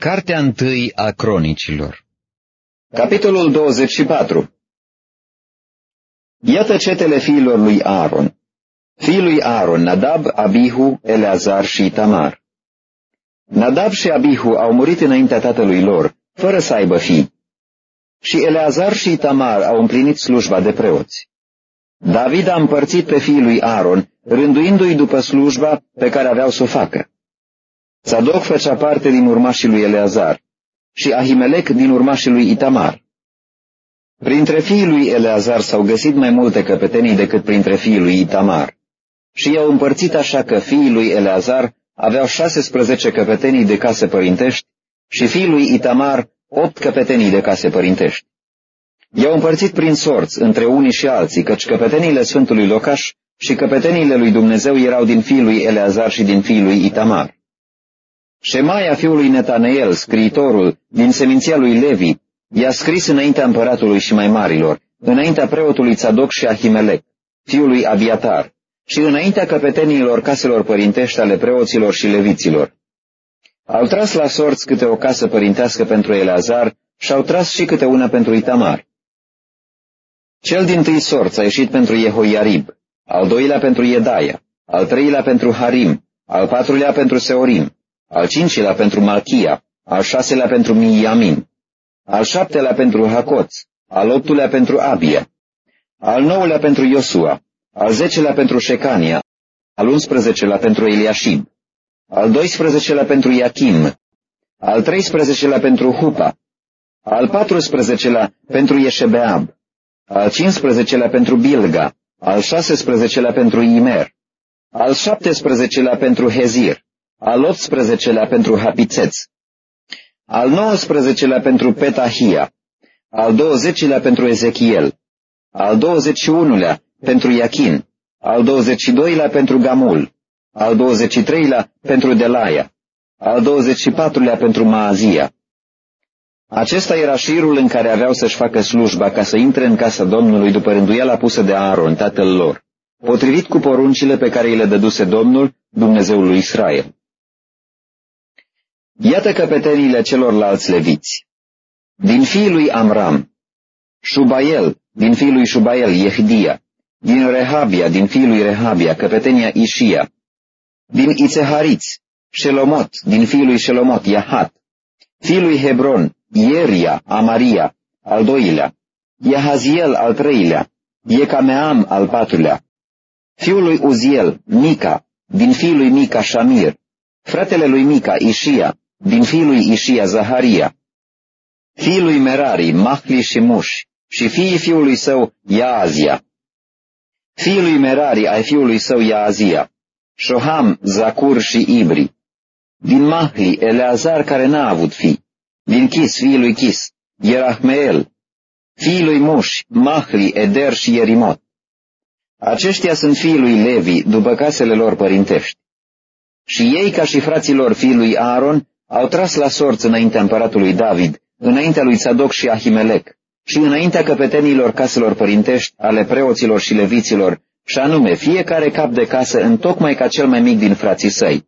Cartea întâi a cronicilor Capitolul 24 Iată cetele fiilor lui Aaron. Fiul lui Aaron, Nadab, Abihu, Eleazar și Tamar. Nadab și Abihu au murit înaintea tatălui lor, fără să aibă fii. Și Eleazar și Tamar au împlinit slujba de preoți. David a împărțit pe fiul lui Aaron, rânduindu-i după slujba pe care aveau să o facă. Sadoc făcea parte din urmașii lui Eleazar și Ahimelec din urmașii lui Itamar. Printre fiii lui Eleazar s-au găsit mai multe căpetenii decât printre fiii lui Itamar. Și i-au împărțit așa că fiii lui Eleazar aveau 16 căpetenii de case părintești și fiii lui Itamar 8 căpetenii de case părintești. I-au împărțit prin sorți între unii și alții, căci căpeteniile Sfântului Locaș și căpeteniile lui Dumnezeu erau din fiii lui Eleazar și din fiii lui Itamar. Șemaia fiului Netaneel, scriitorul, din seminția lui Levi, i-a scris înaintea împăratului și mai marilor, înaintea preotului Tzadok și Ahimelec, fiului Abiatar, și înaintea căpetenilor caselor părintești ale preoților și leviților. Au tras la sorți câte o casă părintească pentru Eleazar și au tras și câte una pentru Itamar. Cel din tâi sorț a ieșit pentru Jehoiarib, al doilea pentru Iedaia, al treilea pentru Harim, al patrulea pentru Seorim, al cincilea pentru Malchia, al șaselea pentru Miamin, al șaptelea pentru Hacoț, al optulea pentru Abia, al nouălea pentru Iosua, al zecelea pentru Șecania, al unsprezecelea pentru Eliashib, al doisprezecelea pentru Iachim, al treisprezecelea pentru Hupa, al patrusprezecelea pentru Ieșebeab, al cincisprezecelea pentru Bilga, al șasesprezecelea pentru Imer, al șaptesprezecelea pentru Hezir, al 18-lea pentru Hapițeț, al 19-lea pentru Petahia, al 20-lea pentru Ezechiel, al 21-lea pentru Iachin, al 22-lea pentru Gamul, al 23-lea pentru Delaia, al 24-lea pentru Maazia. Acesta era șirul în care aveau să-și facă slujba ca să intre în casa Domnului după rânduiala pusă de Aaron, tatăl lor, potrivit cu poruncile pe care îi le dăduse Domnul, Dumnezeul lui Israel. Iată căpetenile celorlalți leviți. Din fiul lui Amram, Shubael, din fiul lui Shubael, Yehdia, din Rehabia, din fiul lui Rehabia, căpetenia Ishia, din Ițehariți, Shelomot, din fiul lui Shelomot, Yahat, fiul lui Hebron, Ieria, Amaria, al doilea, Yahaziel, al treilea, Yecameam, al patrulea, fiul lui Uziel, Mica, din fiul lui Mica, Shamir, fratele lui Mica, Ishia, din fiul lui Ișia Zaharia, fiul lui Merari, Mahli și Muș, și fiii fiului său Iaazia. Fiul lui Merari ai fiului său Iaazia, Shoham, Zacur și Ibri. Din Mahli, Eleazar care n-a avut fi. Din Chis, fiul lui Chis, Ierahmeel. Fiul lui Muș, Mahli, Eder și Ierimot. Aceștia sunt fiii lui Levi, după casele lor părintești. Și ei, ca și fraților fiului Aaron, au tras la sorți înaintea împăratului David, înaintea lui Sadoc și Ahimelec, și înaintea căpetenilor caselor părintești, ale preoților și leviților, și anume fiecare cap de casă întocmai ca cel mai mic din frații săi.